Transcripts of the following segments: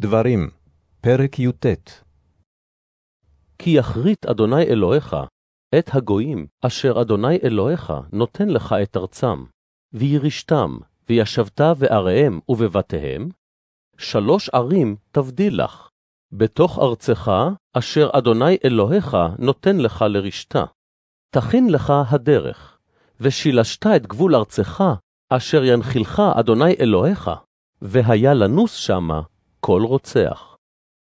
דברים, פרק י"ט כי יכרית אדוני אלוהיך את הגויים, אשר אדוני אלוהיך נותן לך את ארצם, וירשתם, וישבת בעריהם ובבתיהם, שלוש ערים תבדיל לך, בתוך ארצך, אשר אדוני אלוהיך נותן לך לרשתה. תכין לך הדרך, ושילשת את גבול ארצך, אשר ינחילך אדוני אלוהיך, והיה לנוס שמה כל רוצח.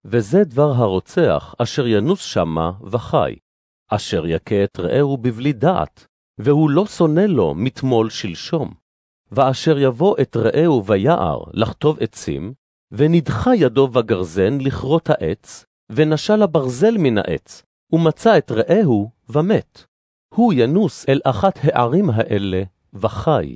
וזה דבר הרוצח אשר ינוס שמה וחי, אשר יכה את רעהו בבלי דעת, והוא לא שונא לו מתמול שלשום. ואשר יבוא את רעהו ביער לחטוב עצים, ונדחה ידו בגרזן לכרות העץ, ונשל הברזל מן העץ, ומצא את רעהו ומת. הוא ינוס אל אחת הערים האלה, וחי.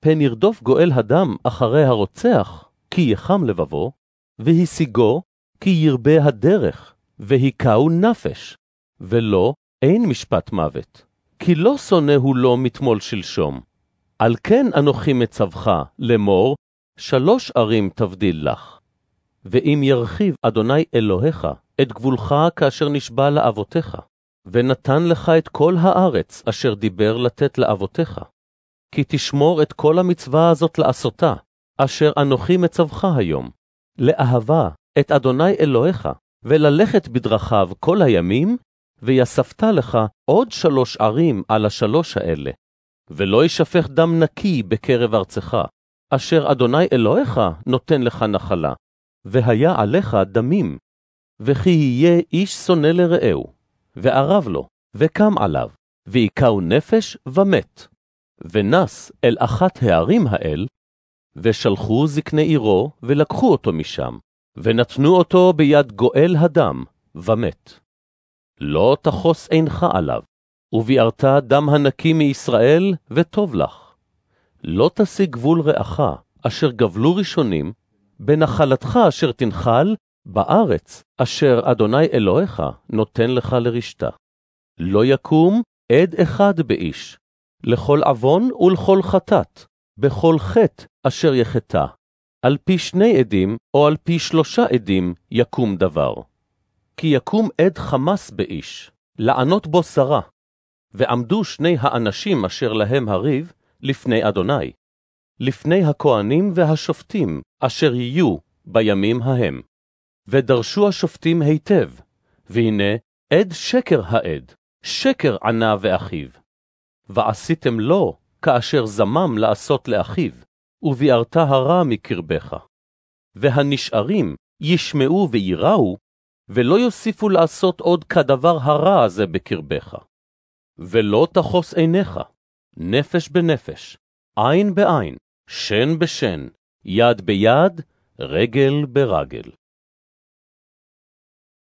פן ירדוף גואל הדם אחרי הרוצח, כי יחם לבבו, והשיגו, כי ירבה הדרך, והיכהו נפש, ולא, אין משפט מוות, כי לא שונא הוא לו מתמול שלשום. על כן אנוכי מצווך לאמור, שלוש ערים תבדיל לך. ואם ירחיב אדוני אלוהיך את גבולך כאשר נשבע לאבותיך, ונתן לך את כל הארץ אשר דיבר לתת לאבותיך, כי תשמור את כל המצווה הזאת לעשותה, אשר אנוכי מצווך היום, לאהבה את אדוני אלוהיך, וללכת בדרכיו כל הימים, ויספת לך עוד שלוש ערים על השלוש האלה. ולא ישפך דם נקי בקרב ארצך, אשר אדוני אלוהיך נותן לך נחלה, והיה עליך דמים. וכי יהיה איש שונא לרעהו, וערב לו, וקם עליו, והיכהו נפש ומת. ונס אל אחת הערים האל, ושלחו זקני עירו, ולקחו אותו משם, ונתנו אותו ביד גואל הדם, ומת. לא תחוס עינך עליו, וביערת דם הנקי מישראל, וטוב לך. לא תשיג גבול רעך, אשר גבלו ראשונים, בנחלתך אשר תנחל, בארץ, אשר אדוני אלוהיך נותן לך לרשתה. לא יקום עד אחד באיש, לכל עוון ולכל חטאת, בכל חטא אשר יחטא. על פי שני עדים, או על פי שלושה עדים, יקום דבר. כי יקום עד חמס באיש, לענות בו שרה. ועמדו שני האנשים אשר להם הריב, לפני אדוני, לפני הכהנים והשופטים, אשר יהיו בימים ההם. ודרשו השופטים היטב, והנה עד שקר העד, שקר ענה ואחיו. ועשיתם לו כאשר זמם לעשות לאחיו, וביערת הרע מקרבך. והנשארים ישמעו ויראו, ולא יוסיפו לעשות עוד כדבר הרע הזה בקרבך. ולא תחוס עיניך, נפש בנפש, עין בעין, שן בשן, יד ביד, רגל ברגל.